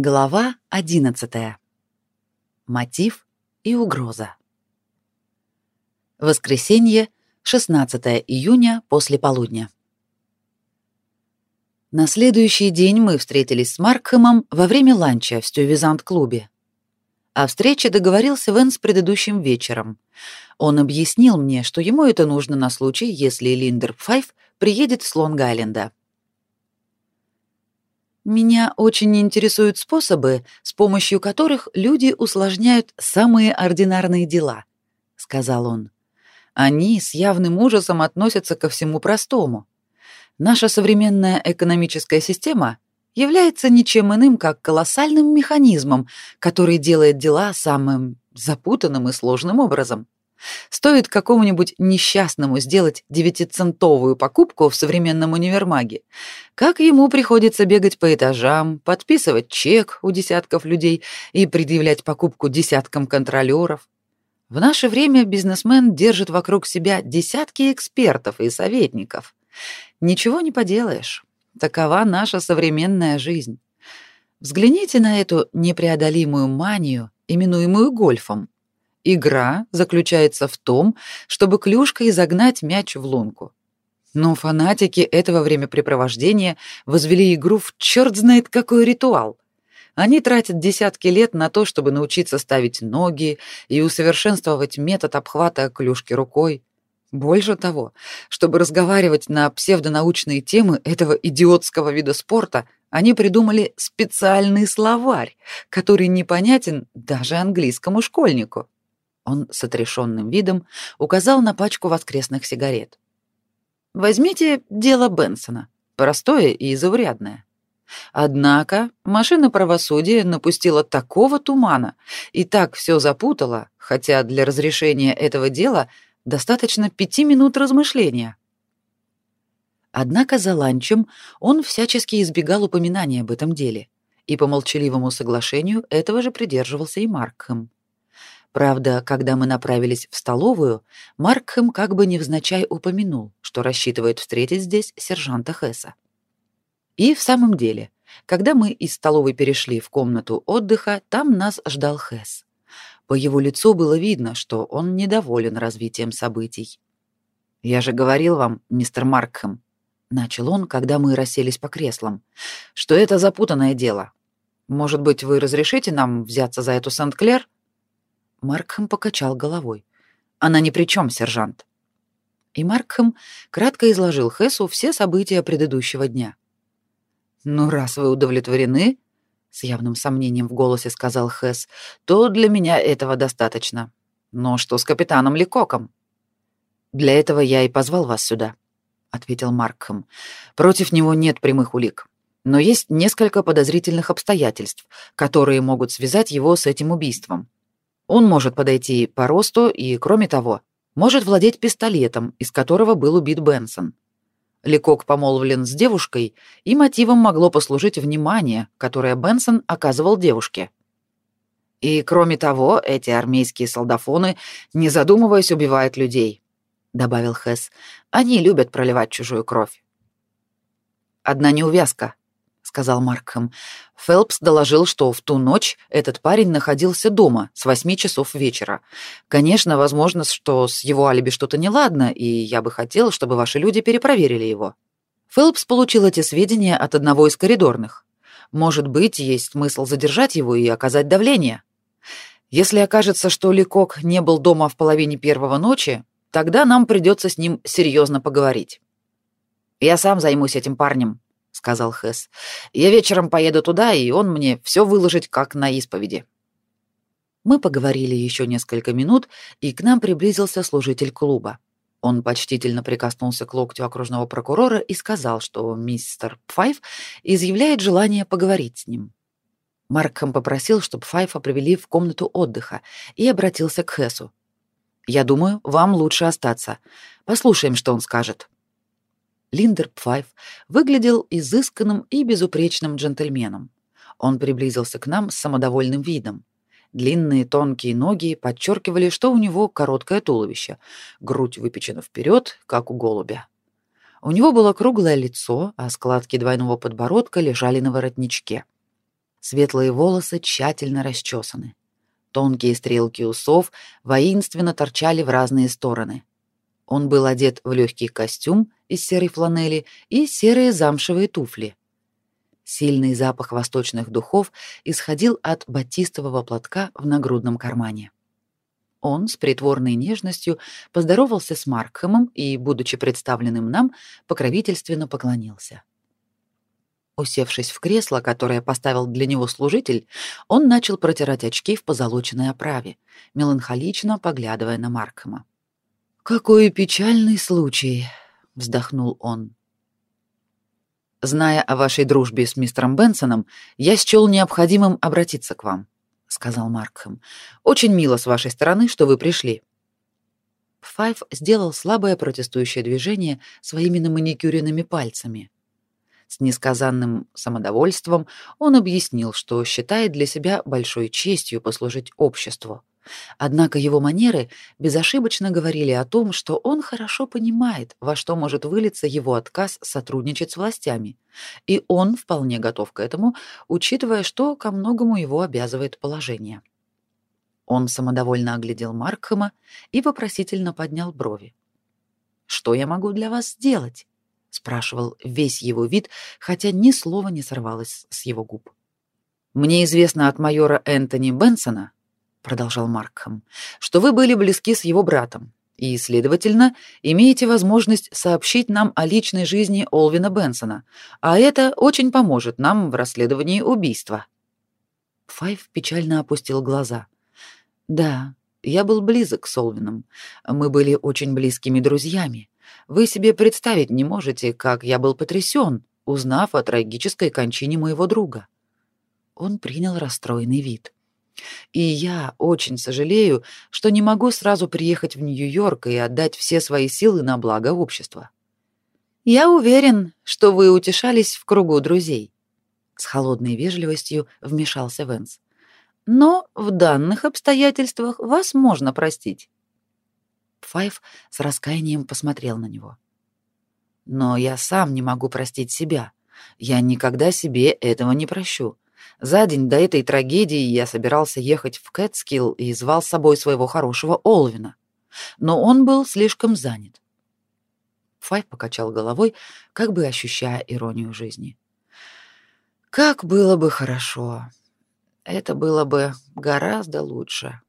Глава 11. Мотив и угроза. Воскресенье, 16 июня после полудня. На следующий день мы встретились с Маркхэмом во время ланча в Стювизант-клубе. О встрече договорился Вен с предыдущим вечером. Он объяснил мне, что ему это нужно на случай, если Линдер Пфайф приедет с Лонг-Айленда. Меня очень интересуют способы, с помощью которых люди усложняют самые ординарные дела, сказал он. Они с явным ужасом относятся ко всему простому. Наша современная экономическая система является ничем иным, как колоссальным механизмом, который делает дела самым запутанным и сложным образом. Стоит какому-нибудь несчастному сделать девятицентовую покупку в современном универмаге, как ему приходится бегать по этажам, подписывать чек у десятков людей и предъявлять покупку десяткам контролеров. В наше время бизнесмен держит вокруг себя десятки экспертов и советников. Ничего не поделаешь. Такова наша современная жизнь. Взгляните на эту непреодолимую манию, именуемую гольфом. Игра заключается в том, чтобы клюшкой загнать мяч в лунку. Но фанатики этого времяпрепровождения возвели игру в черт знает какой ритуал. Они тратят десятки лет на то, чтобы научиться ставить ноги и усовершенствовать метод обхвата клюшки рукой. Больше того, чтобы разговаривать на псевдонаучные темы этого идиотского вида спорта, они придумали специальный словарь, который непонятен даже английскому школьнику. Он с отрешенным видом указал на пачку воскресных сигарет. Возьмите дело Бенсона, простое и заурядное. Однако машина правосудия напустила такого тумана и так все запутала, хотя для разрешения этого дела достаточно пяти минут размышления. Однако за ланчем он всячески избегал упоминания об этом деле, и по молчаливому соглашению этого же придерживался и Маркхэм. Правда, когда мы направились в столовую, Маркхэм как бы невзначай упомянул, что рассчитывает встретить здесь сержанта Хесса. И в самом деле, когда мы из столовой перешли в комнату отдыха, там нас ждал Хесс. По его лицу было видно, что он недоволен развитием событий. «Я же говорил вам, мистер Маркхэм», — начал он, когда мы расселись по креслам, — «что это запутанное дело. Может быть, вы разрешите нам взяться за эту Сент-Клер?» Маркхэм покачал головой. «Она ни при чем, сержант». И Маркхэм кратко изложил Хэсу все события предыдущего дня. «Ну, раз вы удовлетворены», — с явным сомнением в голосе сказал Хэс, «то для меня этого достаточно. Но что с капитаном Ликоком?» «Для этого я и позвал вас сюда», — ответил Маркхэм. «Против него нет прямых улик. Но есть несколько подозрительных обстоятельств, которые могут связать его с этим убийством. Он может подойти по росту и, кроме того, может владеть пистолетом, из которого был убит Бенсон. Лекок помолвлен с девушкой, и мотивом могло послужить внимание, которое Бенсон оказывал девушке. И, кроме того, эти армейские солдафоны, не задумываясь, убивают людей, добавил Хэс. Они любят проливать чужую кровь. Одна неувязка, сказал Маркхэм. Фелпс доложил, что в ту ночь этот парень находился дома с восьми часов вечера. Конечно, возможно, что с его алиби что-то неладно, и я бы хотел, чтобы ваши люди перепроверили его. Фелпс получил эти сведения от одного из коридорных. Может быть, есть смысл задержать его и оказать давление. Если окажется, что Ликок не был дома в половине первого ночи, тогда нам придется с ним серьезно поговорить. Я сам займусь этим парнем, сказал Хэс. Я вечером поеду туда, и он мне все выложит как на исповеди. Мы поговорили еще несколько минут, и к нам приблизился служитель клуба. Он почтительно прикоснулся к локтю окружного прокурора и сказал, что мистер Пфайф изъявляет желание поговорить с ним. Маркхэм попросил, чтобы Файфа привели в комнату отдыха, и обратился к Хэсу. «Я думаю, вам лучше остаться. Послушаем, что он скажет». Линдер Пфайф выглядел изысканным и безупречным джентльменом. Он приблизился к нам с самодовольным видом. Длинные тонкие ноги подчеркивали, что у него короткое туловище, грудь выпечена вперед, как у голубя. У него было круглое лицо, а складки двойного подбородка лежали на воротничке. Светлые волосы тщательно расчесаны. Тонкие стрелки усов воинственно торчали в разные стороны. Он был одет в легкий костюм из серой фланели и серые замшевые туфли. Сильный запах восточных духов исходил от батистового платка в нагрудном кармане. Он с притворной нежностью поздоровался с Маркхэмом и, будучи представленным нам, покровительственно поклонился. Усевшись в кресло, которое поставил для него служитель, он начал протирать очки в позолоченной оправе, меланхолично поглядывая на Маркхэма. «Какой печальный случай!» — вздохнул он. «Зная о вашей дружбе с мистером Бенсоном, я счел необходимым обратиться к вам», — сказал Маркхэм. «Очень мило с вашей стороны, что вы пришли». Файв сделал слабое протестующее движение своими наманикюренными пальцами. С несказанным самодовольством он объяснил, что считает для себя большой честью послужить обществу, Однако его манеры безошибочно говорили о том, что он хорошо понимает, во что может вылиться его отказ сотрудничать с властями, и он вполне готов к этому, учитывая, что ко многому его обязывает положение. Он самодовольно оглядел Маркхэма и вопросительно поднял брови. «Что я могу для вас сделать?» — спрашивал весь его вид, хотя ни слова не сорвалось с его губ. «Мне известно от майора Энтони Бенсона», продолжал Маркхэм, что вы были близки с его братом и, следовательно, имеете возможность сообщить нам о личной жизни Олвина Бенсона, а это очень поможет нам в расследовании убийства. Файв печально опустил глаза. Да, я был близок с Олвином. Мы были очень близкими друзьями. Вы себе представить не можете, как я был потрясен, узнав о трагической кончине моего друга. Он принял расстроенный вид. И я очень сожалею, что не могу сразу приехать в Нью-Йорк и отдать все свои силы на благо общества. Я уверен, что вы утешались в кругу друзей. С холодной вежливостью вмешался Венс. Но в данных обстоятельствах вас можно простить. Файв с раскаянием посмотрел на него. Но я сам не могу простить себя. Я никогда себе этого не прощу. За день до этой трагедии я собирался ехать в Кэтскилл и звал с собой своего хорошего Олвина. Но он был слишком занят. Файв покачал головой, как бы ощущая иронию жизни. Как было бы хорошо. Это было бы гораздо лучше.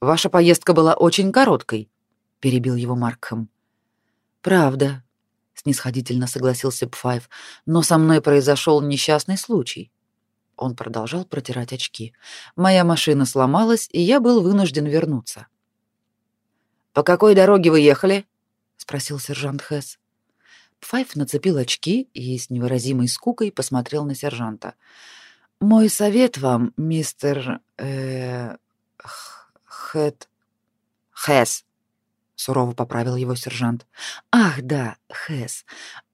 Ваша поездка была очень короткой, перебил его Маркхэм. Правда, снисходительно согласился Пфайв, но со мной произошел несчастный случай. Он продолжал протирать очки. Моя машина сломалась, и я был вынужден вернуться. По какой дороге вы ехали? спросил сержант Хэс. Пфайв нацепил очки и с невыразимой скукой посмотрел на сержанта. Мой совет вам, мистер э Хэт Хэс, сурово поправил его сержант. Ах, да, Хэс.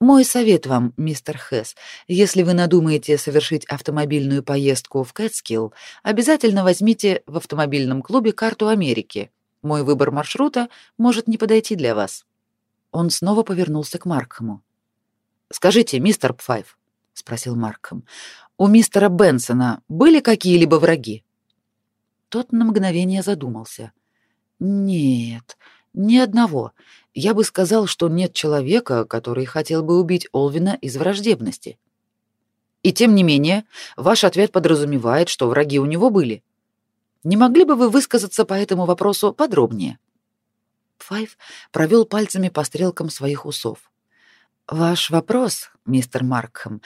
Мой совет вам, мистер Хэс, если вы надумаете совершить автомобильную поездку в Кэтскилл, обязательно возьмите в автомобильном клубе карту Америки. Мой выбор маршрута может не подойти для вас. Он снова повернулся к Маркхэму. Скажите, мистер Пфайв, спросил Маркхэм, у мистера Бенсона были какие-либо враги? Тот на мгновение задумался. Нет, ни одного. Я бы сказал, что нет человека, который хотел бы убить Олвина из враждебности. И тем не менее, ваш ответ подразумевает, что враги у него были. Не могли бы вы высказаться по этому вопросу подробнее? Файв провел пальцами по стрелкам своих усов. Ваш вопрос, мистер Маркхэм,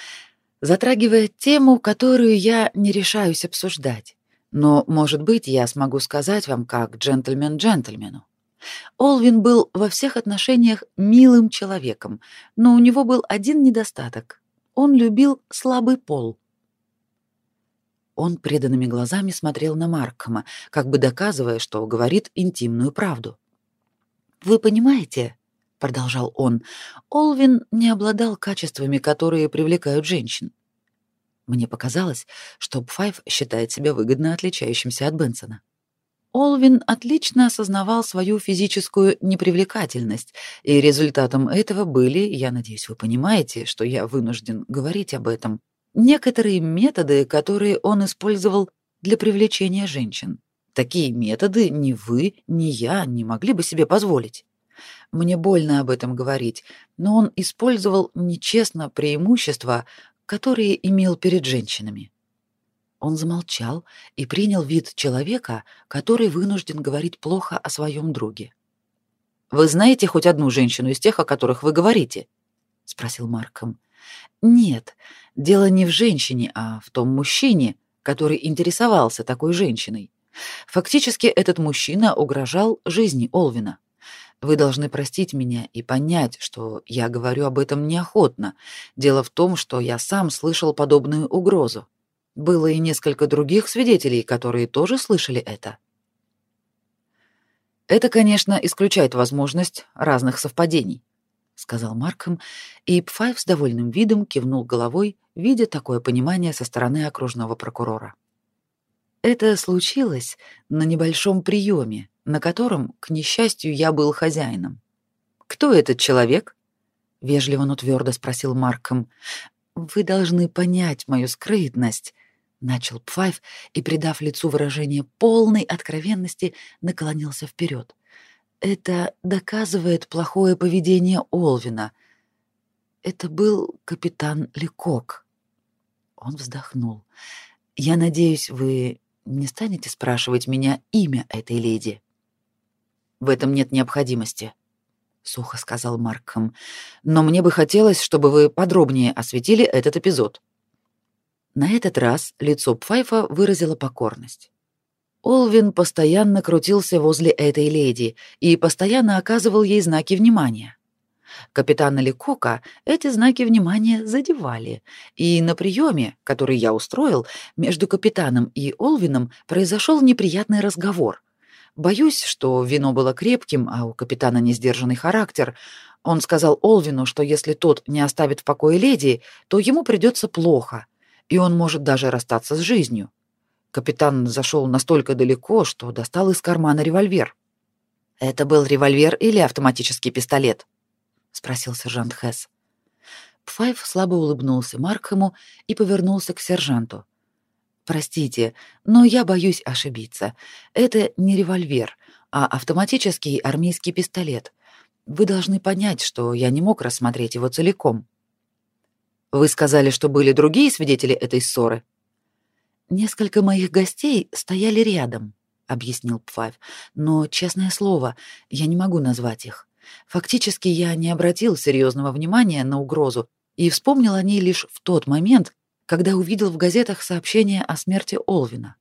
затрагивает тему, которую я не решаюсь обсуждать. Но, может быть, я смогу сказать вам как джентльмен джентльмену. Олвин был во всех отношениях милым человеком, но у него был один недостаток. Он любил слабый пол. Он преданными глазами смотрел на Маркома, как бы доказывая, что говорит интимную правду. «Вы понимаете?» — продолжал он. «Олвин не обладал качествами, которые привлекают женщин. Мне показалось, что Пфайф считает себя выгодно отличающимся от Бенсона. Олвин отлично осознавал свою физическую непривлекательность, и результатом этого были, я надеюсь, вы понимаете, что я вынужден говорить об этом, некоторые методы, которые он использовал для привлечения женщин. Такие методы ни вы, ни я не могли бы себе позволить. Мне больно об этом говорить, но он использовал нечестно преимущества, которые имел перед женщинами. Он замолчал и принял вид человека, который вынужден говорить плохо о своем друге. «Вы знаете хоть одну женщину из тех, о которых вы говорите?» — спросил Марком. «Нет, дело не в женщине, а в том мужчине, который интересовался такой женщиной. Фактически этот мужчина угрожал жизни Олвина. Вы должны простить меня и понять, что я говорю об этом неохотно. Дело в том, что я сам слышал подобную угрозу. Было и несколько других свидетелей, которые тоже слышали это. Это, конечно, исключает возможность разных совпадений, сказал Марком, и Пфайв с довольным видом кивнул головой, видя такое понимание со стороны окружного прокурора. Это случилось на небольшом приеме, на котором, к несчастью, я был хозяином. Кто этот человек? вежливо, но твердо спросил Марком. Вы должны понять мою скрытность, начал Пфайф и, придав лицу выражение полной откровенности, наклонился вперед. Это доказывает плохое поведение Олвина. Это был капитан Лекок. Он вздохнул. Я надеюсь, вы не станете спрашивать меня имя этой леди. В этом нет необходимости, сухо сказал Марком. Но мне бы хотелось, чтобы вы подробнее осветили этот эпизод. На этот раз лицо Пфайфа выразило покорность. Олвин постоянно крутился возле этой леди и постоянно оказывал ей знаки внимания. Капитана Лекока эти знаки внимания задевали, и на приеме, который я устроил, между капитаном и Олвином произошел неприятный разговор, Боюсь, что вино было крепким, а у капитана несдержанный характер. Он сказал Олвину, что если тот не оставит в покое леди, то ему придется плохо, и он может даже расстаться с жизнью. Капитан зашел настолько далеко, что достал из кармана револьвер. Это был револьвер или автоматический пистолет? спросил сержант Хесс. Пфайф слабо улыбнулся Маркхему и повернулся к сержанту. Простите, но я боюсь ошибиться. Это не револьвер, а автоматический армейский пистолет. Вы должны понять, что я не мог рассмотреть его целиком. Вы сказали, что были другие свидетели этой ссоры? Несколько моих гостей стояли рядом, объяснил Пфайв. Но, честное слово, я не могу назвать их. Фактически я не обратил серьезного внимания на угрозу и вспомнил о ней лишь в тот момент, когда увидел в газетах сообщение о смерти Олвина.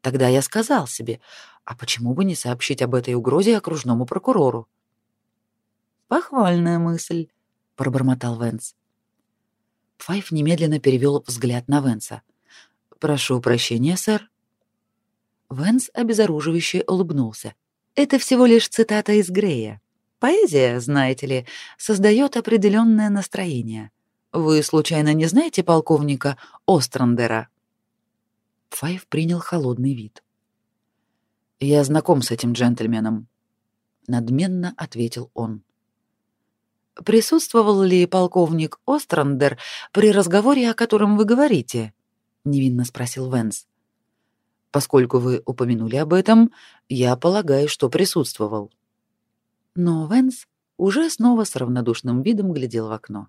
Тогда я сказал себе, а почему бы не сообщить об этой угрозе окружному прокурору? Похвальная мысль, пробормотал Венс. Файф немедленно перевел взгляд на Венса. Прошу прощения, сэр. Венс обезоруживающе улыбнулся. Это всего лишь цитата из Грея. Поэзия, знаете ли, создает определенное настроение. Вы случайно не знаете полковника Острандера? Файв принял холодный вид. Я знаком с этим джентльменом, надменно ответил он. Присутствовал ли полковник Острандер при разговоре, о котором вы говорите? невинно спросил Венс. Поскольку вы упомянули об этом, я полагаю, что присутствовал. Но Венс уже снова с равнодушным видом глядел в окно.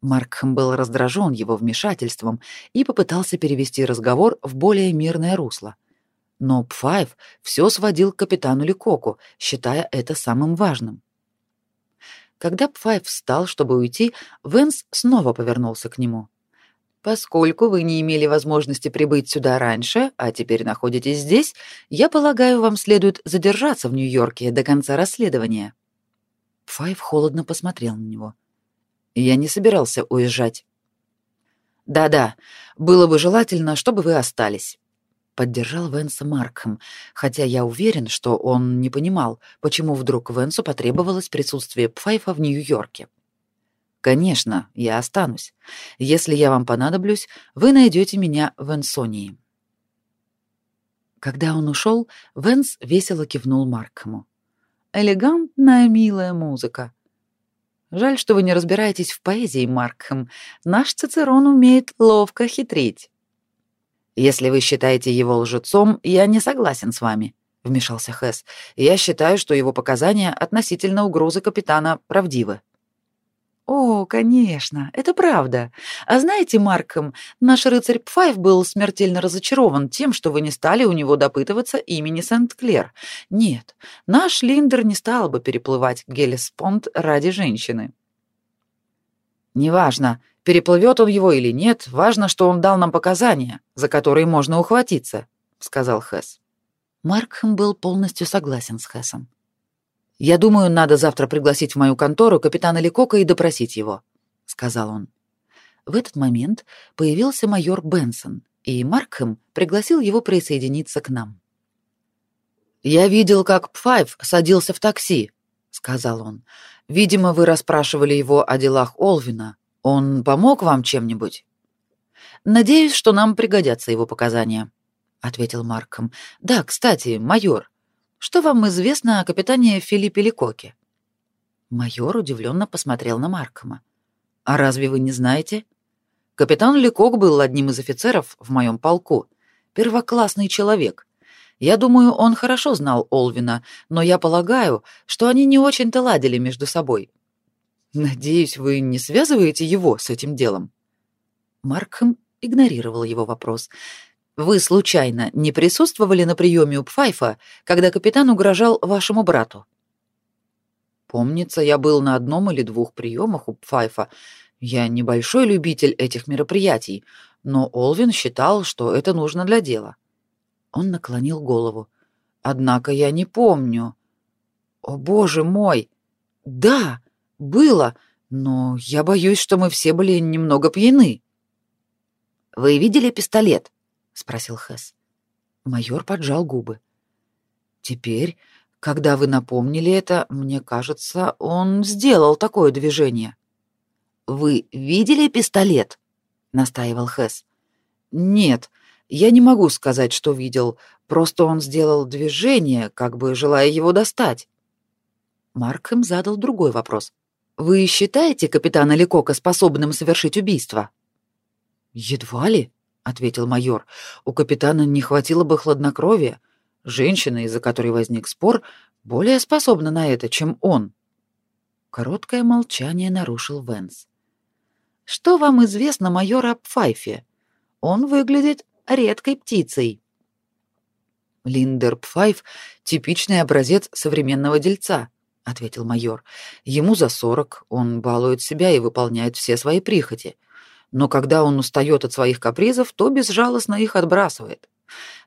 Маркхэм был раздражен его вмешательством и попытался перевести разговор в более мирное русло. Но Пфайв все сводил к капитану Ликоку, считая это самым важным. Когда Пфайв встал, чтобы уйти, Венс снова повернулся к нему. Поскольку вы не имели возможности прибыть сюда раньше, а теперь находитесь здесь, я полагаю, вам следует задержаться в Нью-Йорке до конца расследования. Пфайв холодно посмотрел на него. — я не собирался уезжать. Да-да, было бы желательно, чтобы вы остались, поддержал Венса Маркхэм, хотя я уверен, что он не понимал, почему вдруг Венсу потребовалось присутствие Пфайфа в Нью-Йорке. Конечно, я останусь. Если я вам понадоблюсь, вы найдете меня в Энсонии. Когда он ушел, Венс весело кивнул Маркхэму. Элегантная, милая музыка. Жаль, что вы не разбираетесь в поэзии, Маркхэм. Наш Цицерон умеет ловко хитрить. Если вы считаете его лжецом, я не согласен с вами, вмешался Хэс. Я считаю, что его показания относительно угрозы капитана правдивы. «О, конечно, это правда. А знаете, Марком, наш рыцарь Пфайф был смертельно разочарован тем, что вы не стали у него допытываться имени Сент-Клер. Нет, наш Линдер не стал бы переплывать Гелеспонд ради женщины». «Неважно, переплывет он его или нет, важно, что он дал нам показания, за которые можно ухватиться», — сказал Хэс. Маркхэм был полностью согласен с Хэсом. «Я думаю, надо завтра пригласить в мою контору капитана Ликока и допросить его», — сказал он. В этот момент появился майор Бенсон, и Маркхэм пригласил его присоединиться к нам. «Я видел, как Пфайв садился в такси», — сказал он. «Видимо, вы расспрашивали его о делах Олвина. Он помог вам чем-нибудь?» «Надеюсь, что нам пригодятся его показания», — ответил Маркхэм. «Да, кстати, майор, что вам известно о капитане Филиппе Ликоке?» Майор удивленно посмотрел на Маркома. «А разве вы не знаете? Капитан Ликок был одним из офицеров в моем полку. Первоклассный человек. Я думаю, он хорошо знал Олвина, но я полагаю, что они не очень-то ладили между собой. Надеюсь, вы не связываете его с этим делом?» Маркхэм игнорировал его вопрос. Вы случайно не присутствовали на приеме у Пфайфа, когда капитан угрожал вашему брату? Помнится, я был на одном или двух приемах у Пфайфа. Я небольшой любитель этих мероприятий, но Олвин считал, что это нужно для дела. Он наклонил голову. Однако я не помню. О, боже мой. Да, было, но я боюсь, что мы все были немного пьяны. Вы видели пистолет? спросил Хэс. Майор поджал губы. Теперь, когда вы напомнили это, мне кажется, он сделал такое движение. Вы видели пистолет? настаивал Хэс. Нет, я не могу сказать, что видел, просто он сделал движение, как бы желая его достать. Маркхэм задал другой вопрос. Вы считаете капитана Лекока способным совершить убийство? Едва ли, ответил майор. У капитана не хватило бы хладнокровия. Женщина, из-за которой возник спор, более способна на это, чем он. Короткое молчание нарушил Венс. Что вам известно, майор об Пфайфе? Он выглядит редкой птицей. Линдер Пфайф — типичный образец современного дельца, — ответил майор. Ему за сорок, он балует себя и выполняет все свои прихоти но когда он устает от своих капризов, то безжалостно их отбрасывает.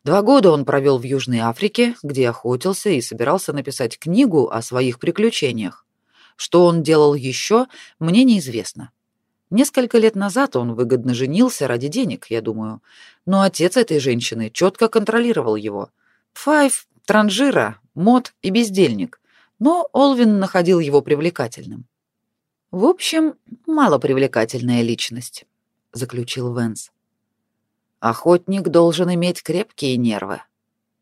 Два года он провел в Южной Африке, где охотился и собирался написать книгу о своих приключениях. Что он делал еще, мне неизвестно. Несколько лет назад он выгодно женился ради денег, я думаю, но отец этой женщины четко контролировал его. Файв, транжира, мод и бездельник, но Олвин находил его привлекательным. В общем, малопривлекательная личность заключил Венс. Охотник должен иметь крепкие нервы,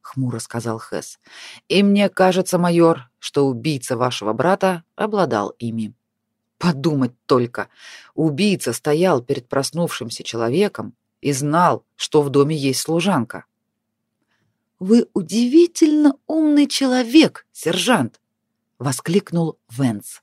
хмуро сказал Хэс. И мне кажется, майор, что убийца вашего брата обладал ими. Подумать только, убийца стоял перед проснувшимся человеком и знал, что в доме есть служанка. Вы удивительно умный человек, сержант, воскликнул Венс.